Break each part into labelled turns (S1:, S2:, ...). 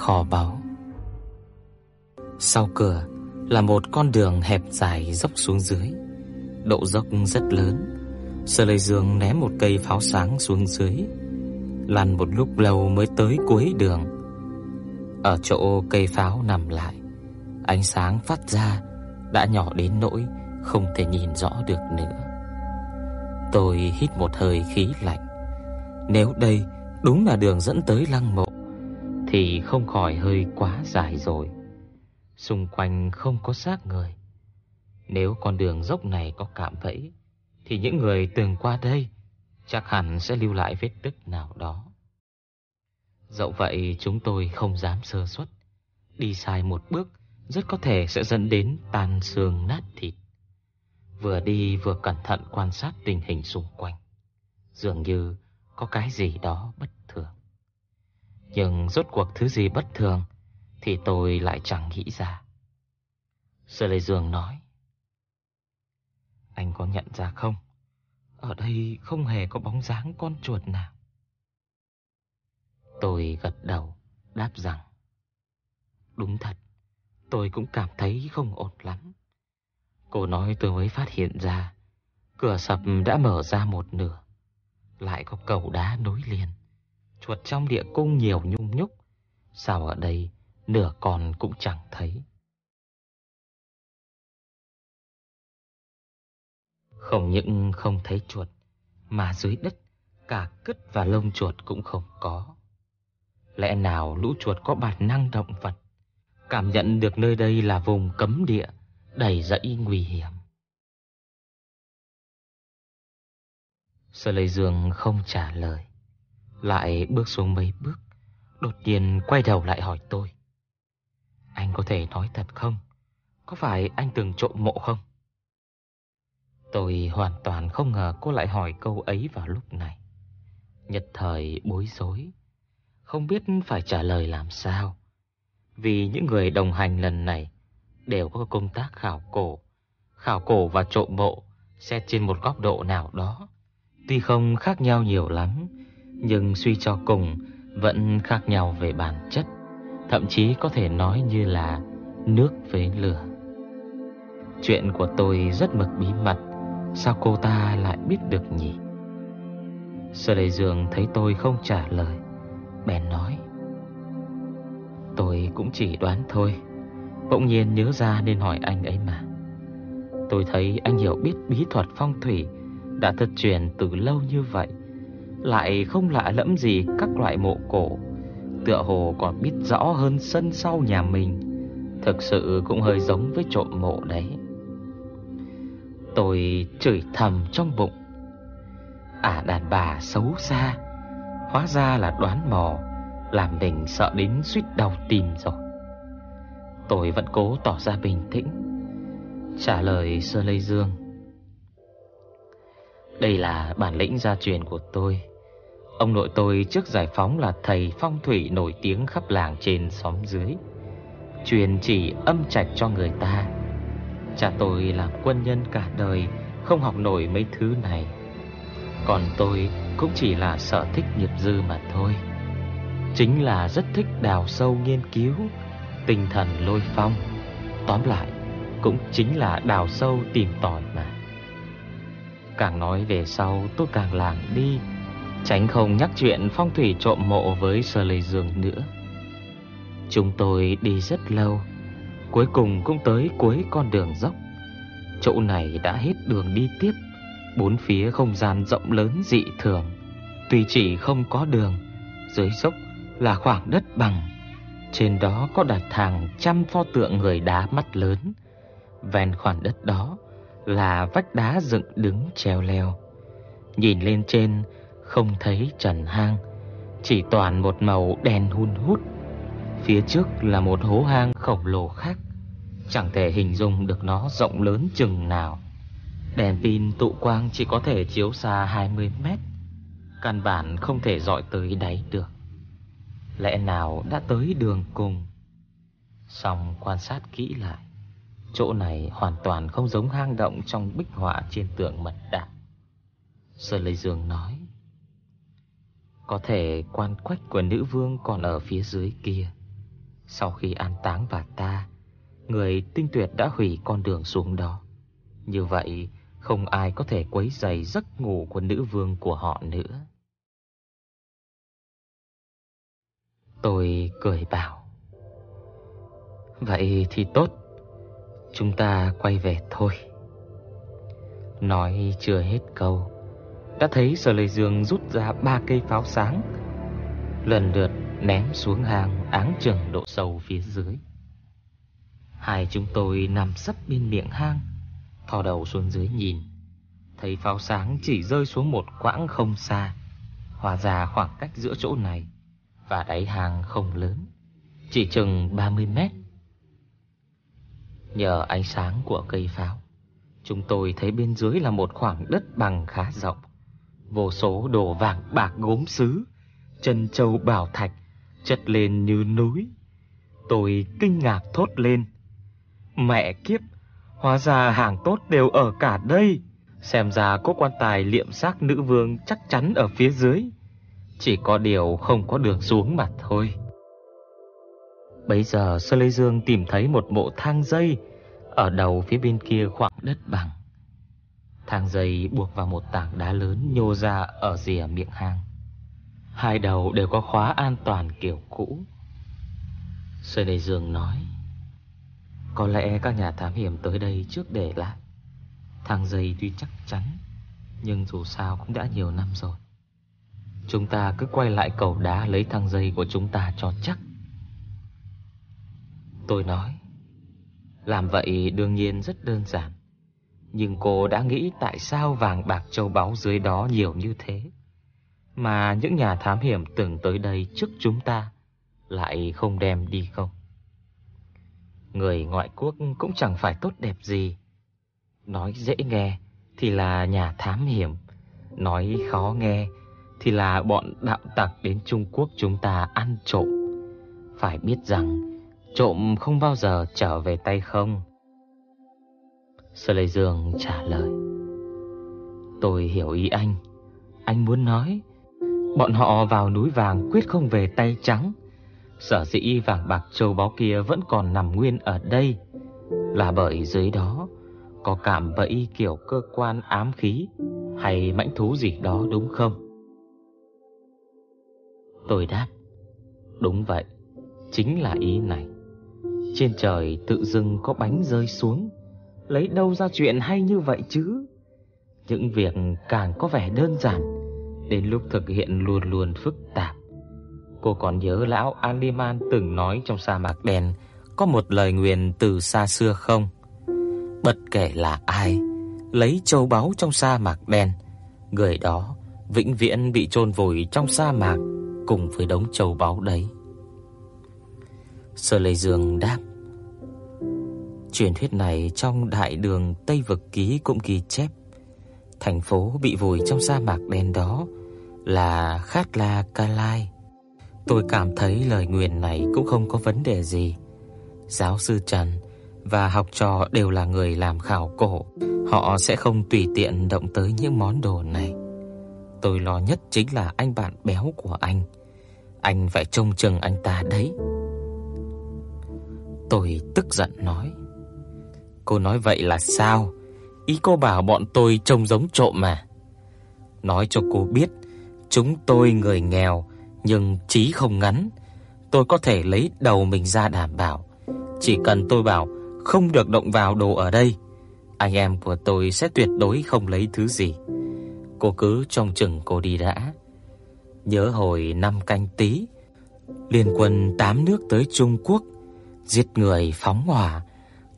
S1: Kho báu. Sau cửa là một con đường hẹp dài dốc xuống dưới. Độ dốc rất lớn. Sở Lệ Dương ném một cây pháo sáng xuống dưới, Lăn một lúc lâu mới tới cuối đường. Ở chỗ cây pháo nằm lại, Ánh sáng phát ra Đã nhỏ đến nỗi Không thể nhìn rõ được nữa. Tôi hít một hơi khí lạnh. Nếu đây đúng là đường dẫn tới lăng mộ thì không khỏi hơi quá dài rồi. Xung quanh không có xác người. Nếu con đường dốc này có cạm bẫy thì những người từng qua đây chắc hẳn sẽ lưu lại vết tích nào đó. Dẫu vậy chúng tôi không dám sơ suất, đi sai một bước rất có thể sẽ dẫn đến tan xương nát thịt. Vừa đi vừa cẩn thận quan sát tình hình xung quanh, dường như có cái gì đó bất. Nhưng rốt cuộc thứ gì bất thường thì tôi lại chẳng nghĩ ra. Sơ Lê Dương nói: "Anh có nhận ra không? Ở đây không hề có bóng dáng con chuột nào." Tôi gật đầu, đáp rằng: "Đúng thật, tôi cũng cảm thấy không ổn lắm." Cô nói tôi mới phát hiện ra, cửa sập đã mở ra một nửa lại có cầu đá nối liền. Chuột trong địa cung nhiều nhung nhúc, sao ở đây nửa con cũng chẳng thấy. Không những không thấy chuột, mà dưới đất cả cứt và lông chuột cũng không có. Lẽ nào lũ chuột có bản năng động vật, cảm nhận được nơi đây là vùng cấm địa, đầy rẫy nguy hiểm. Sở Lê Dương không trả lời, lại bước xuống mấy bước, đột nhiên quay đầu lại hỏi tôi: "Anh có thể nói thật không? Có phải anh từng trộm mộ không?" Tôi hoàn toàn không ngờ cô lại hỏi câu ấy vào lúc này. Nhất thời bối rối, không biết phải trả lời làm sao. Vì những người đồng hành lần này đều có công tác khảo cổ, khảo cổ và trộm mộ xét trên một góc độ nào đó Tuy không khác nhau nhiều lắm, nhưng suy cho cùng vẫn khác nhau về bản chất, thậm chí có thể nói như là nước với lửa. Chuyện của tôi rất mực bí mật, sao cô ta lại biết được nhỉ? Sở Lệ Dương thấy tôi không trả lời, bèn nói: "Tôi cũng chỉ đoán thôi, bỗng nhiên nhớ ra nên hỏi anh ấy mà. Tôi thấy anh hiểu biết bí thuật phong thủy." đã thất truyền từ lâu như vậy, lại không lạ lẫm gì các loại mộ cổ, tựa hồ còn biết rõ hơn sân sau nhà mình, thực sự cũng hơi giống với trộm mộ đấy. Tôi chửi thầm trong bụng. À đàn bà xấu xa, hóa ra là đoán mò, làm mình sợ đến suýt đau tim rồi. Tôi vẫn cố tỏ ra bình tĩnh, trả lời Sơ Lê Dương. Đây là bản lĩnh gia truyền của tôi. Ông nội tôi trước giải phóng là thầy phong thủy nổi tiếng khắp làng trên xóm dưới, truyền chỉ âm trạch cho người ta. Cha tôi làm quân nhân cả đời, không học nổi mấy thứ này. Còn tôi cũng chỉ là sở thích nghiệp dư mà thôi. Chính là rất thích đào sâu nghiên cứu, tinh thần lôi phong. Tóm lại, cũng chính là đào sâu tìm tòi mà. Càng nói về sau tôi càng làng đi Tránh không nhắc chuyện phong thủy trộm mộ với Sơ Lê Dương nữa. Chúng tôi đi rất lâu, Cuối cùng cũng tới cuối con đường dốc. Chỗ này đã hết đường đi tiếp, Bốn phía không gian rộng lớn dị thường. Tuy chỉ không có đường, Dưới dốc là khoảng đất bằng. Trên đó có đặt hàng trăm pho tượng người đá mắt lớn. Ven khoảng đất đó là vách đá dựng đứng treo leo. Nhìn lên trên không thấy trần hang, chỉ toàn một màu đen hun hút. Phía trước là một hố hang khổng lồ khác, chẳng thể hình dung được nó rộng lớn chừng nào. Đèn pin tụ quang chỉ có thể chiếu xa 20 mét, căn bản không thể dọi tới đáy được. Lẽ nào đã tới đường cùng? Xong quan sát kỹ lại, chỗ này hoàn toàn không giống hang động trong bích họa trên tượng mật đạo. Sơn Lê Dương nói, có thể quan quách của nữ vương còn ở phía dưới kia. Sau khi an táng bà ta, người tinh tuyệt đã hủy con đường xuống đó. Như vậy, không ai có thể quấy rầy giấc ngủ của nữ vương của họ nữa. Tôi cười bảo Vậy thì tốt Chúng ta quay về thôi Nói chưa hết câu đã thấy Sở Lệ Dương rút ra ba cây pháo sáng. Lần lượt ném xuống hang áng chừng độ sâu phía dưới. Hai chúng tôi nằm sấp bên miệng hang Thò đầu xuống dưới nhìn. Thấy pháo sáng chỉ rơi xuống một quãng không xa Hòa ra khoảng cách giữa chỗ này và đáy hang không lớn, chỉ chừng 30 mét. Nhờ ánh sáng của cây pháo, chúng tôi thấy bên dưới là một khoảng đất bằng khá rộng, vô số đồ vàng bạc gốm sứ, chân châu bảo thạch chất lên như núi. Tôi kinh ngạc thốt lên: "Mẹ kiếp, hóa ra hàng tốt đều ở cả đây." Xem ra có quan tài liệm xác nữ vương chắc chắn ở phía dưới. Chỉ có điều không có đường xuống mà thôi. Bây giờ Sơ Lê Dương tìm thấy một bộ thang dây ở đầu phía bên kia khoảng đất bằng. Thang dây buộc vào một tảng đá lớn nhô ra ở rìa miệng hang. Hai đầu đều có khóa an toàn kiểu cũ. Sơn Lê Dương nói, có lẽ các nhà thám hiểm tới đây trước để lại. Thang dây tuy chắc chắn, nhưng dù sao cũng đã nhiều năm rồi. Chúng ta cứ quay lại cầu đá lấy thang dây của chúng ta cho chắc. Tôi nói, làm vậy đương nhiên rất đơn giản. Nhưng cô đã nghĩ tại sao vàng bạc châu báu dưới đó nhiều như thế? Mà những nhà thám hiểm từng tới đây trước chúng ta lại không đem đi không? Người ngoại quốc cũng chẳng phải tốt đẹp gì. Nói dễ nghe thì là nhà thám hiểm, nói khó nghe thì là bọn đạo tặc đến Trung Quốc chúng ta ăn trộm. Phải biết rằng trộm không bao giờ trở về tay không. Sở Lê Dương trả lời. Tôi hiểu ý anh. Anh muốn nói, bọn họ vào núi vàng quyết không về tay trắng. Sở dĩ vàng bạc châu báu kia vẫn còn nằm nguyên ở đây là bởi dưới đó có cảm bẫy kiểu cơ quan ám khí hay mãnh thú gì đó, đúng không? Tôi đáp, Đúng vậy, Chính là ý này Trên trời tự dưng có bánh rơi xuống Lấy đâu ra chuyện hay như vậy chứ? Những việc càng có vẻ đơn giản, Đến lúc thực hiện luôn luôn phức tạp. Cô còn nhớ lão Aliman từng nói trong sa mạc đen Có một lời nguyền từ xa xưa không? Bất kể là ai, Lấy châu báu trong sa mạc đen, Người đó vĩnh viễn bị chôn vùi trong sa mạc cùng với đống châu báu đấy. Sơ Lê Dương đáp: Truyền thuyết này trong đại đường Tây vực ký cũng ghi chép, thành phố bị vùi trong sa mạc đen đó là Khát La Ca Lai. Tôi cảm thấy lời nguyền này cũng không có vấn đề gì. Giáo sư Trần và học trò đều là người làm khảo cổ, họ sẽ không tùy tiện động tới những món đồ này. Tôi lo nhất chính là anh bạn béo của anh. Anh phải trông chừng anh ta đấy. Tôi tức giận nói. Cô nói vậy là sao? Ý cô bảo bọn tôi trông giống trộm mà. Nói cho cô biết, chúng tôi người nghèo nhưng trí không ngắn. Tôi có thể lấy đầu mình ra đảm bảo. Chỉ cần tôi bảo không được động vào đồ ở đây, anh em của tôi sẽ tuyệt đối không lấy thứ gì. Cô cứ trông chừng cô đi đã. Nhớ hồi năm canh tí, liên quân tám nước tới Trung Quốc, giết người phóng hỏa,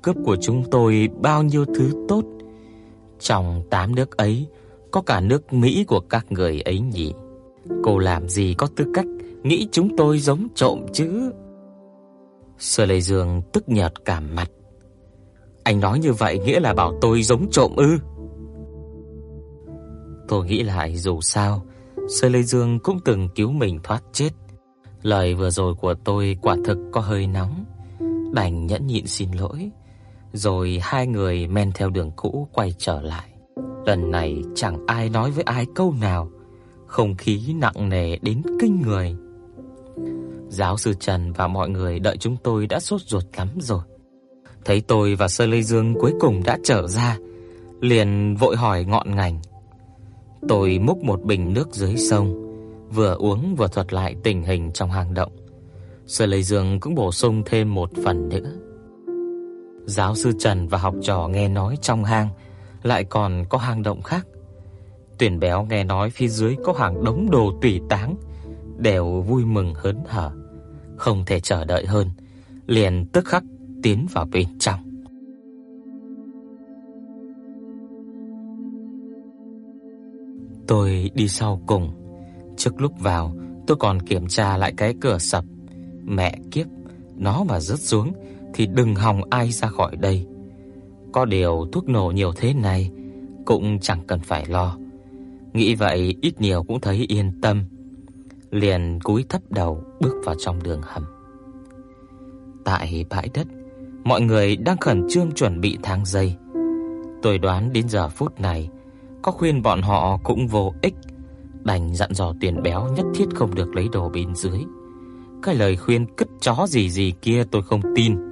S1: cướp của chúng tôi bao nhiêu thứ tốt. Trong tám nước ấy có cả nước Mỹ của các người ấy nhỉ. Cô làm gì có tư cách nghĩ chúng tôi giống trộm chứ? Sở Lệ Dương tức nhợt cả mặt. Anh nói như vậy nghĩa là bảo tôi giống trộm ư? Tôi nghĩ lại dù sao, Sở Lệ Dương cũng từng cứu mình thoát chết. Lời vừa rồi của tôi quả thực có hơi nóng, đành nhẫn nhịn xin lỗi. Rồi hai người men theo đường cũ quay trở lại. Lần này chẳng ai nói với ai câu nào, không khí nặng nề đến kinh người. Giáo sư Trần và mọi người đợi chúng tôi đã sốt ruột lắm rồi. Thấy tôi và Sơ Lê Dương cuối cùng đã trở ra, liền vội hỏi ngọn ngành. Tôi múc một bình nước dưới sông, vừa uống vừa thuật lại tình hình trong hang động. Sơ Lê Dương cũng bổ sung thêm một phần nữa. Giáo sư Trần và học trò nghe nói trong hang lại còn có hang động khác. Tuyển béo nghe nói phía dưới có hàng đống đồ tùy táng, đều vui mừng hớn hở, không thể chờ đợi hơn, liền tức khắc tiến vào bên trong. Tôi đi sau cùng, trước lúc vào tôi còn kiểm tra lại cái cửa sập. Mẹ kiếp, nó mà rớt xuống thì đừng hòng ai ra khỏi đây. Có điều thuốc nổ nhiều thế này cũng chẳng cần phải lo. Nghĩ vậy ít nhiều cũng thấy yên tâm. Liền cúi thấp đầu bước vào trong đường hầm. Tại bãi đất, mọi người đang khẩn trương chuẩn bị thang dây. Tôi đoán đến giờ phút này, có khuyên bọn họ cũng vô ích, đành dặn dò tiền béo nhất thiết không được lấy đồ bên dưới. Cái lời khuyên cứt chó gì gì kia tôi không tin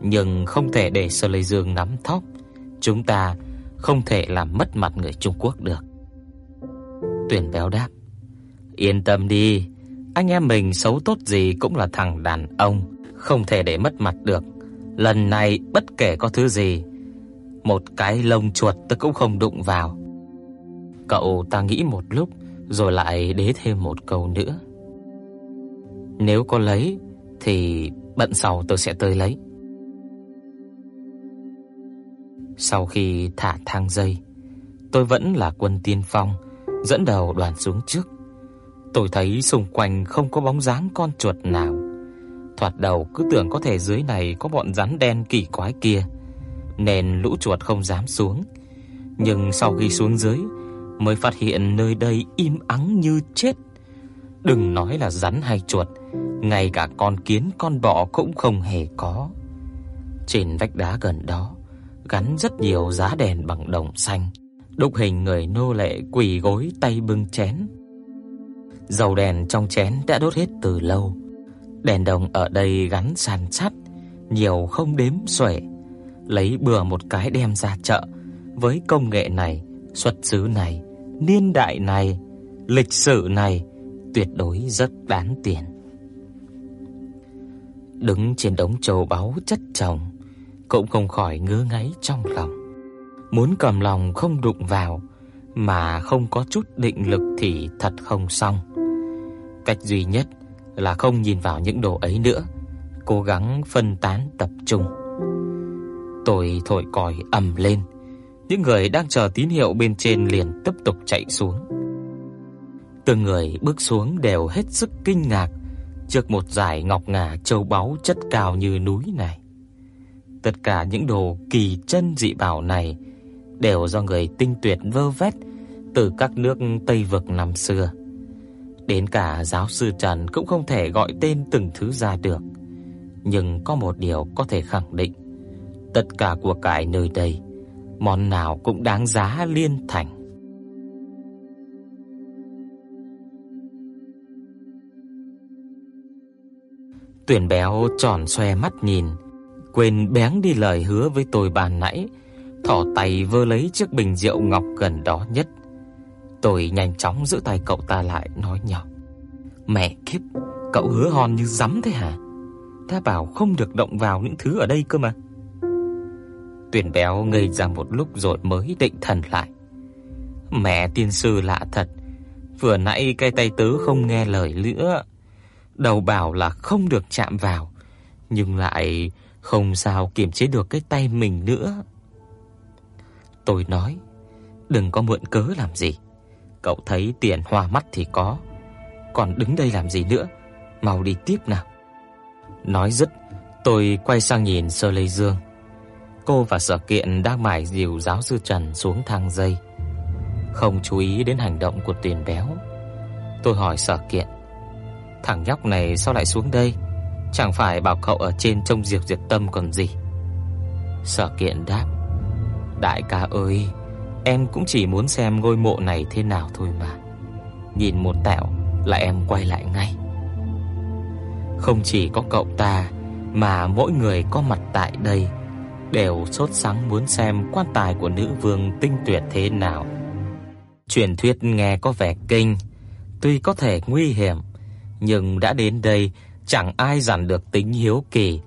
S1: nhưng không thể để Sở Lệ Dương nắm thóp. Chúng ta không thể làm mất mặt người Trung Quốc được. Tuyển béo đáp: "Yên tâm đi, anh em mình xấu tốt gì cũng là thằng đàn ông, không thể để mất mặt được. Lần này bất kể có thứ gì, một cái lông chuột tôi cũng không đụng vào." Cậu ta nghĩ một lúc rồi lại đế thêm một câu nữa. Nếu có lấy thì bận sau tôi sẽ tới lấy. Sau khi thả thang dây, tôi vẫn là quân tiên phong, dẫn đầu đoàn xuống trước. Tôi thấy xung quanh không có bóng dáng con chuột nào. Thoạt đầu cứ tưởng có thể dưới này có bọn rắn đen kỳ quái kia, nên lũ chuột không dám xuống. Nhưng sau khi xuống dưới mới phát hiện nơi đây im ắng như chết. Đừng nói là rắn hay chuột, ngay cả con kiến con bọ cũng không hề có. Trên vách đá gần đó gắn rất nhiều giá đèn bằng đồng xanh, đúc hình người nô lệ quỳ gối tay bưng chén. Dầu đèn trong chén đã đốt hết từ lâu. Đèn đồng ở đây gắn sàn sắt, nhiều không đếm xuể. Lấy bừa một cái đem ra chợ, với công nghệ này, xuất xứ này, niên đại này, lịch sử này, tuyệt đối rất đáng tiền. Đứng trên đống châu báu chất chồng, cũng không khỏi ngứa ngáy trong lòng. Muốn cầm lòng không đụng vào mà không có chút định lực thì thật không xong. Cách duy nhất là không nhìn vào những đồ ấy nữa, cố gắng phân tán tập trung. Tôi thổi còi ầm lên, những người đang chờ tín hiệu bên trên liền tiếp tục chạy xuống. Từng người bước xuống đều hết sức kinh ngạc trước một dải ngọc ngà châu báu chất cao như núi này. Tất cả những đồ kỳ chân dị bảo này đều do người tinh tuyệt vơ vét từ các nước Tây vực năm xưa. Đến cả giáo sư Trần cũng không thể gọi tên từng thứ ra được. Nhưng có một điều có thể khẳng định, tất cả của cải nơi đây, món nào cũng đáng giá liên thành. Tuyển béo tròn xoe mắt nhìn, quên bén đi lời hứa với tôi ban nãy, thò tay vơ lấy chiếc bình rượu ngọc gần đó nhất. Tôi nhanh chóng giữ tay cậu ta lại nói nhỏ: "Mẹ kiếp, cậu hứa hòn như rắm thế hả? Ta bảo không được động vào những thứ ở đây cơ mà." Tuyển béo ngây ra một lúc rồi mới định thần lại. Mẹ tiên sư lạ thật, vừa nãy cái tay tớ không nghe lời nữa. Đầu bảo là không được chạm vào, nhưng lại không sao kiềm chế được cái tay mình nữa. Tôi nói, đừng có mượn cớ làm gì. Cậu thấy tiền hoa mắt thì có, còn đứng đây làm gì nữa, mau đi tiếp nào. Nói dứt, Tôi quay sang nhìn Sơ Lê Dương. Cô và Sở Kiện đang mải dìu giáo sư Trần xuống thang dây, không chú ý đến hành động của tiền Béo. Tôi hỏi Sở Kiện: "Thằng nhóc này sao lại xuống đây? Chẳng phải bảo cậu ở trên trông Diệp Diệp Tâm còn gì?" Sở Kiện đáp: "Đại ca ơi, em cũng chỉ muốn xem ngôi mộ này thế nào thôi mà. Nhìn một tẹo là em quay lại ngay." Không chỉ có cậu ta mà mỗi người có mặt tại đây đều sốt sắng muốn xem quan tài của nữ vương tinh tuyệt thế nào. Truyền thuyết nghe có vẻ kinh, tuy có thể nguy hiểm, nhưng đã đến đây chẳng ai dằn được tính hiếu kỳ,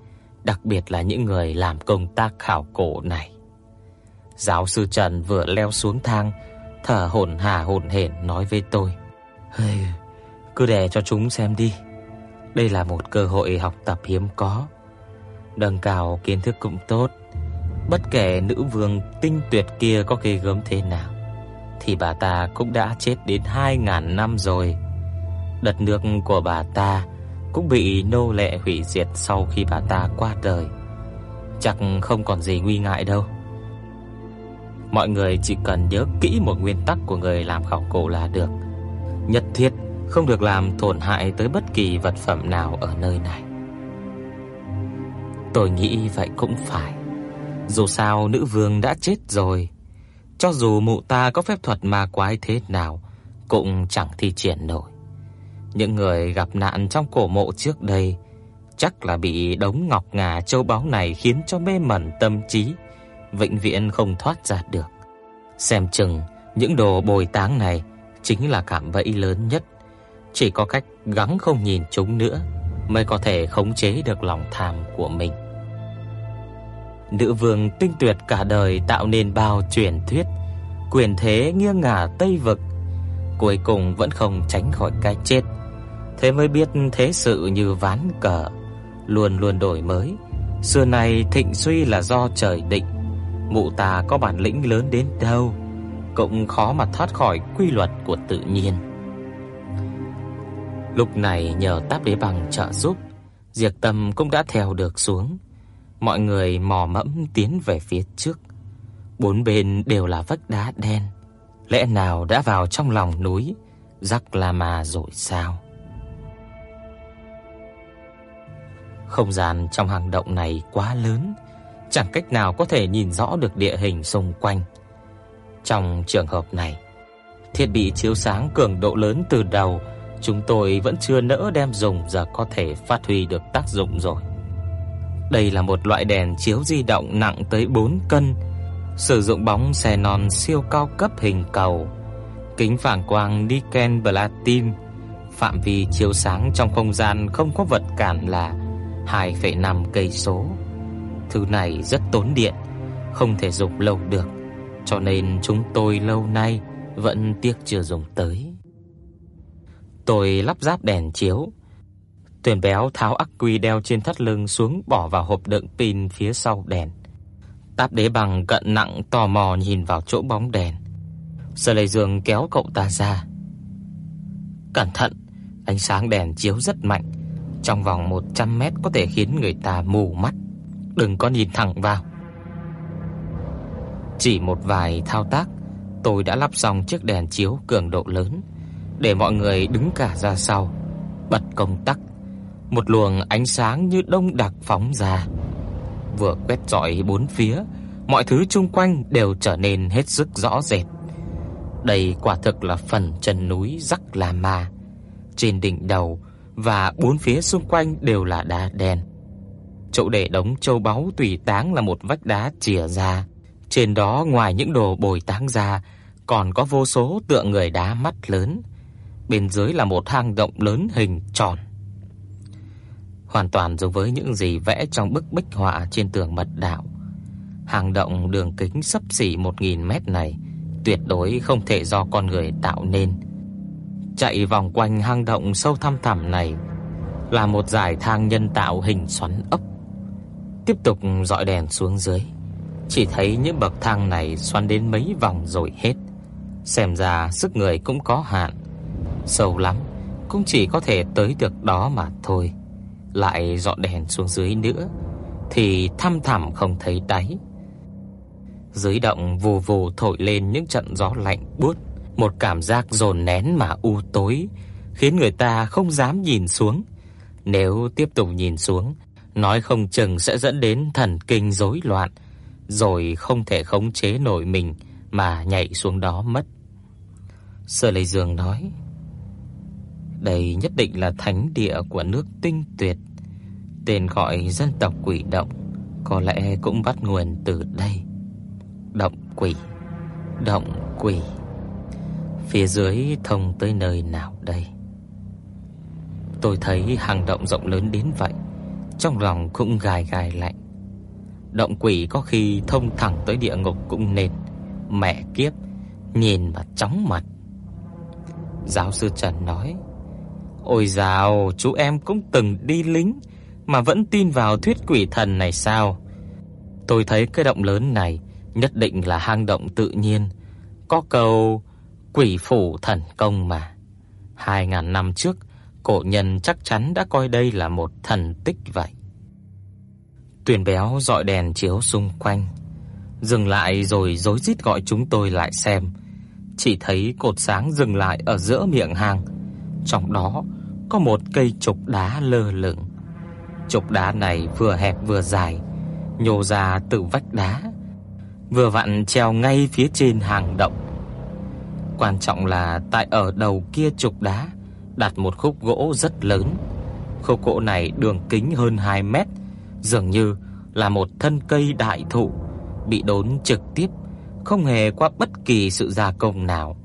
S1: đặc biệt là những người làm công tác khảo cổ này. Giáo sư Trần vừa leo xuống thang, thở hổn hả hổn hển nói với tôi: "Hây, cứ để cho chúng xem đi. Đây là một cơ hội học tập hiếm có, nâng cao kiến thức cũng tốt." Bất kể nữ vương tinh tuyệt kia có ghê gớm thế nào thì bà ta cũng đã chết đến 2000 năm rồi. Đất nước của bà ta cũng bị nô lệ hủy diệt sau khi bà ta qua đời. Chắc không còn gì nguy ngại đâu. Mọi người chỉ cần nhớ kỹ một nguyên tắc của người làm khảo cổ là được. Nhất thiết không được làm tổn hại tới bất kỳ vật phẩm nào ở nơi này. Tôi nghĩ vậy cũng phải. Dù sao nữ vương đã chết rồi, cho dù mụ ta có phép thuật ma quái thế nào cũng chẳng thi triển nổi. Những người gặp nạn trong cổ mộ trước đây chắc là bị đống ngọc ngà châu báu này khiến cho mê mẩn tâm trí, vĩnh viễn không thoát ra được. Xem chừng những đồ bồi táng này chính là cảm bẫy lớn nhất, chỉ có cách gắng không nhìn chúng nữa mới có thể khống chế được lòng tham của mình. Nữ vương tinh tuyệt cả đời tạo nên bao truyền thuyết, quyền thế nghiêng ngả Tây vực, cuối cùng vẫn không tránh khỏi cái chết. Thế mới biết thế sự như ván cờ, luôn luôn đổi mới. Xưa nay thịnh suy là do trời định, mụ ta có bản lĩnh lớn đến đâu cũng khó mà thoát khỏi quy luật của tự nhiên. Lúc này nhờ Táp Đế Bằng trợ giúp, Diệp Tâm cũng đã theo được xuống. Mọi người mò mẫm tiến về phía trước. Bốn bên đều là vách đá đen. Lẽ nào đã vào trong lòng núi Rắc La Ma rồi sao? Không gian trong hang động này quá lớn, chẳng cách nào có thể nhìn rõ được địa hình xung quanh. Trong trường hợp này, thiết bị chiếu sáng cường độ lớn từ đầu, chúng tôi vẫn chưa nỡ đem dùng giờ có thể phát huy được tác dụng rồi. Đây là một loại đèn chiếu di động nặng tới 4 cân, sử dụng bóng xenon siêu cao cấp hình cầu, kính phản quang niken platin, phạm vi chiếu sáng trong không gian không có vật cản là 2,5 cây số. Thứ này rất tốn điện, không thể dùng lâu được, cho nên chúng tôi lâu nay vẫn tiếc chưa dùng tới. Tôi lắp ráp đèn chiếu, Tuyển béo tháo ắc quy đeo trên thắt lưng xuống bỏ vào hộp đựng pin phía sau đèn. Táp đế bằng cận nặng tò mò nhìn vào chỗ bóng đèn. Sở Lệ Dương kéo cậu ta ra. Cẩn thận, ánh sáng đèn chiếu rất mạnh, trong vòng 100 mét có thể khiến người ta mù mắt. Đừng có nhìn thẳng vào. Chỉ một vài thao tác, tôi đã lắp xong chiếc đèn chiếu cường độ lớn, để mọi người đứng cả ra sau, bật công tắc một luồng ánh sáng như đông đặc phóng ra, vừa quét rọi bốn phía, mọi thứ xung quanh đều trở nên hết sức rõ rệt. Đây quả thực là phần chân núi Rắc La Ma. Trên đỉnh đầu và bốn phía xung quanh đều là đá đen. Chỗ để đống châu báu tùy táng là một vách đá chìa ra. Trên đó ngoài những đồ bồi táng ra, còn có vô số tượng người đá mắt lớn. Bên dưới là một hang động lớn hình tròn hoàn toàn giống với những gì vẽ trong bức bích họa trên tường mật đạo. Hang động đường kính sấp xỉ 1000 mét này tuyệt đối không thể do con người tạo nên. Chạy vòng quanh hang động sâu thăm thẳm này là một dải thang nhân tạo hình xoắn ốc. Tiếp tục dọi đèn xuống dưới, chỉ thấy những bậc thang này xoắn đến mấy vòng rồi hết. Xem ra sức người cũng có hạn, sâu lắm cũng chỉ có thể tới được đó mà thôi lại dọn đèn xuống dưới nữa, thì thăm thẳm không thấy đáy. Dưới động vù vù thổi lên những trận gió lạnh buốt, một cảm giác dồn nén mà u tối, khiến người ta không dám nhìn xuống. Nếu tiếp tục nhìn xuống, nói không chừng sẽ dẫn đến thần kinh rối loạn, rồi không thể khống chế nổi mình mà nhảy xuống đó mất. Sở Lệ Dương nói: "Đây nhất định là thánh địa của nước Tinh Tuyệt, tên gọi dân tộc Quỷ Động, có lẽ cũng bắt nguồn từ đây." Động quỷ, động quỷ. Phía dưới thông tới nơi nào đây? Tôi thấy hang động rộng lớn đến vậy, trong lòng cũng gai gai lạnh. Động quỷ có khi thông thẳng tới địa ngục cũng nên. Mẹ kiếp, nhìn mà chóng mặt. Giáo sư Trần nói: "Ôi dào, chú em cũng từng đi lính mà vẫn tin vào thuyết quỷ thần này sao? Tôi thấy cái động lớn này nhất định là hang động tự nhiên, có câu quỷ phủ thần công mà. Hai ngàn năm trước, cổ nhân chắc chắn đã coi đây là một thần tích vậy. Tuyền béo dọi đèn chiếu xung quanh, dừng lại rồi rối rít gọi chúng tôi lại xem. Chỉ thấy cột sáng dừng lại ở giữa miệng hang, trong đó có một cây trục đá lơ lửng. Trục đá này vừa hẹp vừa dài, nhô ra từ vách đá, vừa vặn treo ngay phía trên hang động. Quan trọng là tại ở đầu kia trục đá đặt một khúc gỗ rất lớn. Khúc gỗ này đường kính hơn 2 mét, dường như là một thân cây đại thụ bị đốn trực tiếp, không hề qua bất kỳ sự gia công nào.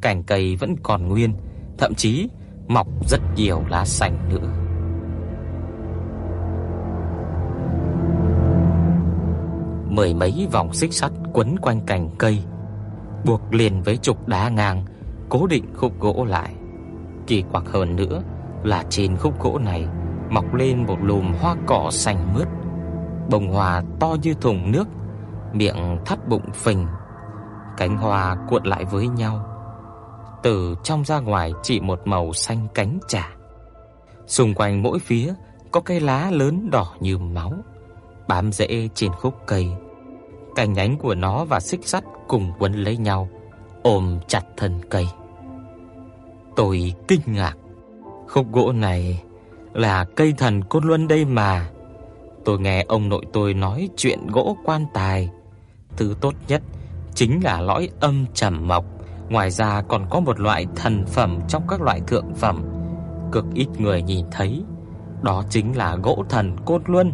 S1: Cành cây vẫn còn nguyên, thậm chí mọc rất nhiều lá xanh nữa. Mười mấy vòng xích sắt quấn quanh cành cây, buộc liền với trục đá ngang, cố định khúc gỗ lại. Kỳ quặc hơn nữa là trên khúc gỗ này mọc lên một lùm hoa cỏ xanh mướt, bông hoa to như thùng nước, miệng thắt bụng phình, cánh hoa cuộn lại với nhau. Từ trong ra ngoài chỉ một màu xanh cánh trà. Xung quanh mỗi phía có cây lá lớn đỏ như máu, bám rễ trên khúc cây. Cành nhánh của nó và xích sắt cùng quấn lấy nhau, ôm chặt thân cây. Tôi kinh ngạc. Khúc gỗ này là cây thần Côn Luân đây mà. Tôi nghe ông nội tôi nói chuyện gỗ quan tài, thứ tốt nhất chính là lõi âm trầm mộc, ngoài ra còn có một loại thần phẩm trong các loại thượng phẩm, cực ít người nhìn thấy, đó chính là gỗ thần Côn Luân,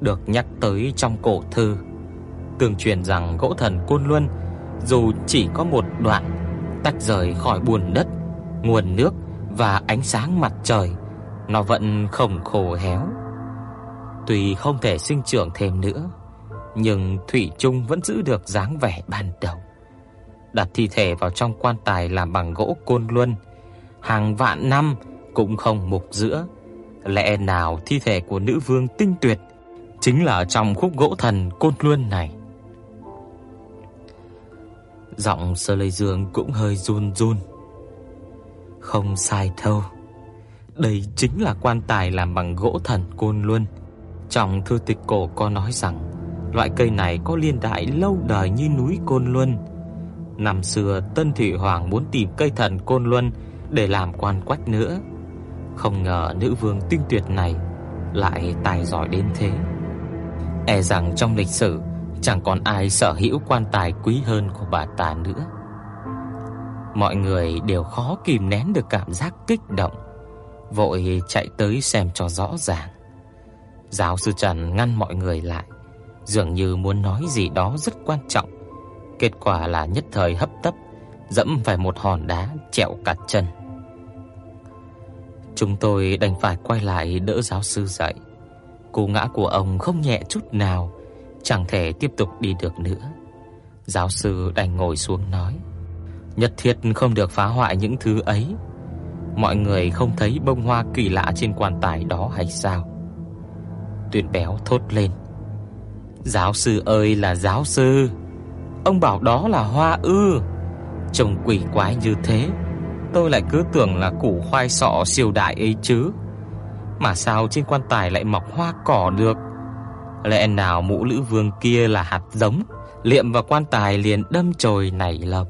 S1: được nhắc tới trong cổ thư. Tương truyền rằng gỗ thần Côn Luân dù chỉ có một đoạn tách rời khỏi buồn đất, nguồn nước và ánh sáng mặt trời, nó vẫn không khô héo. Tuy không thể sinh trưởng thêm nữa, nhưng thủy chung vẫn giữ được dáng vẻ ban đầu. Đặt thi thể vào trong quan tài làm bằng gỗ côn luân, hàng vạn năm cũng không mục giữa. Lẽ nào thi thể của nữ vương tinh tuyệt chính là trong khúc gỗ thần côn luân này? Giọng Sơ Lê Dương cũng hơi run run. Không sai đâu. Đây chính là quan tài làm bằng gỗ thần côn luân. Trong thư tịch cổ có nói rằng, loại cây này có liên đại lâu đời như núi Côn Luân. Năm xưa, Tân Thủy Hoàng muốn tìm cây thần Côn Luân để làm quan quách nữa. Không ngờ nữ vương tinh tuyệt này lại tài giỏi đến thế. E rằng trong lịch sử chẳng còn ai sở hữu quan tài quý hơn của bà ta nữa. Mọi người đều khó kìm nén được cảm giác kích động, vội chạy tới xem cho rõ ràng. Giáo sư Trần ngăn mọi người lại, dường như muốn nói gì đó rất quan trọng. Kết quả là nhất thời hấp tấp, dẫm phải một hòn đá trẹo cả chân. Chúng tôi đành phải quay lại đỡ giáo sư dậy. Cú ngã của ông không nhẹ chút nào, chẳng thể tiếp tục đi được nữa. Giáo sư đành ngồi xuống nói: "Nhất thiết không được phá hoại những thứ ấy. Mọi người không thấy bông hoa kỳ lạ trên quan tài đó hay sao?" Tuyển béo thốt lên: "Giáo sư ơi là giáo sư, ông bảo đó là hoa ư? Trông quỷ quái như thế, tôi lại cứ tưởng là củ khoai sọ siêu đại ấy chứ. Mà sao trên quan tài lại mọc hoa cỏ được?" Lẽ nào mũ lữ vương kia là hạt giống, liệm vào quan tài liền đâm chồi nảy lộc.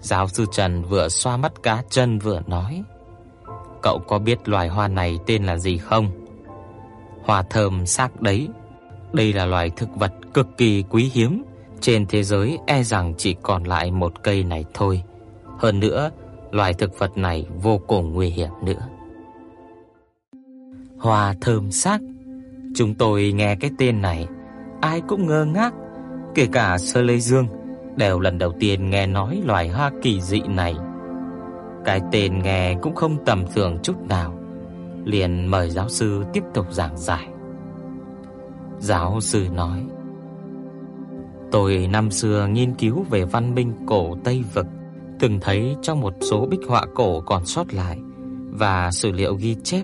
S1: Giáo sư Trần vừa xoa mắt cá chân vừa nói: "Cậu có biết loài hoa này tên là gì không?" Hoa thơm sắc đấy. Đây là loài thực vật cực kỳ quý hiếm, trên thế giới e rằng chỉ còn lại một cây này thôi. Hơn nữa, loài thực vật này vô cùng nguy hiểm nữa. Hoa thơm sắc. Chúng tôi nghe cái tên này, ai cũng ngơ ngác, kể cả Sơ Lê Dương đều lần đầu tiên nghe nói loài hoa kỳ dị này. Cái tên nghe cũng không tầm thường chút nào. Liền mời giáo sư tiếp tục giảng giải. Giáo sư nói: Tôi năm xưa nghiên cứu về văn minh cổ Tây vực, từng thấy trong một số bích họa cổ còn sót lại và sử liệu ghi chép,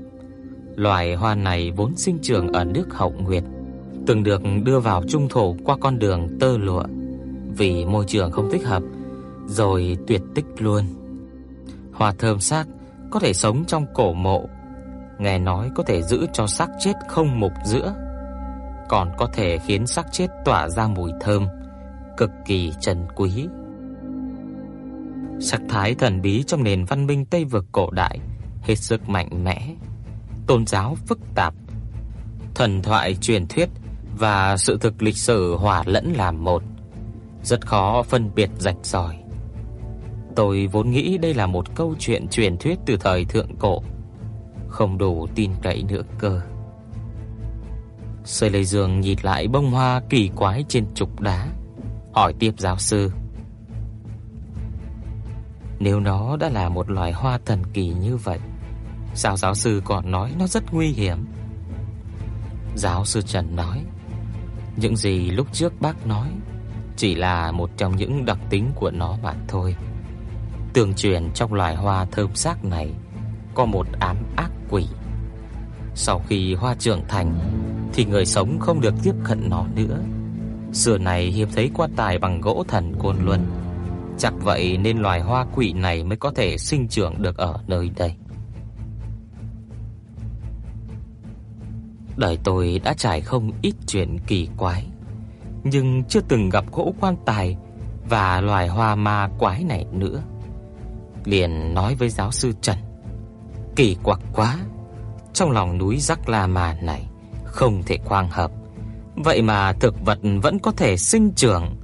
S1: loài hoa này vốn sinh trưởng ở nước Hậu Nguyệt, từng được đưa vào trung thổ qua con đường tơ lụa, vì môi trường không thích hợp rồi tuyệt tích luôn. Hoa thơm sắc có thể sống trong cổ mộ, nghe nói có thể giữ cho xác chết không mục giữa, còn có thể khiến xác chết tỏa ra mùi thơm cực kỳ trân quý. Sắc thái thần bí trong nền văn minh Tây vực cổ đại hết sức mạnh mẽ, tôn giáo phức tạp, thần thoại truyền thuyết và sự thực lịch sử hòa lẫn làm một, rất khó phân biệt rạch ròi. Tôi vốn nghĩ đây là một câu chuyện truyền thuyết từ thời thượng cổ, không đủ tin cậy nữa cơ. Sơ Lê Dương nhìn lại bông hoa kỳ quái trên trục đá, hỏi tiếp giáo sư. Nếu nó đã là một loài hoa thần kỳ như vậy, sao giáo sư còn nói nó rất nguy hiểm? Giáo sư Trần nói, những gì lúc trước bác nói chỉ là một trong những đặc tính của nó mà thôi. Tương truyền trong loài hoa thơm sắc này có một ám ác quỷ. Sau khi hoa trưởng thành thì người sống không được tiếp cận nó nữa. Xưa này hiếm thấy quan tài bằng gỗ thần côn luân. Chắc vậy nên loài hoa quỷ này mới có thể sinh trưởng được ở nơi đây. Đời tôi đã trải không ít chuyện kỳ quái, nhưng chưa từng gặp gỗ quan tài và loài hoa ma quái này nữa. Liền nói với giáo sư Trần, kỳ quặc quá, trong lòng núi Rắc La Ma này không thể quang hợp. Vậy mà thực vật vẫn có thể sinh trưởng.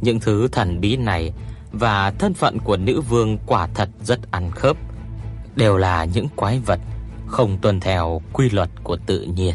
S1: Những thứ thần bí này và thân phận của nữ vương quả thật rất ăn khớp, đều là những quái vật không tuân theo quy luật của tự nhiên.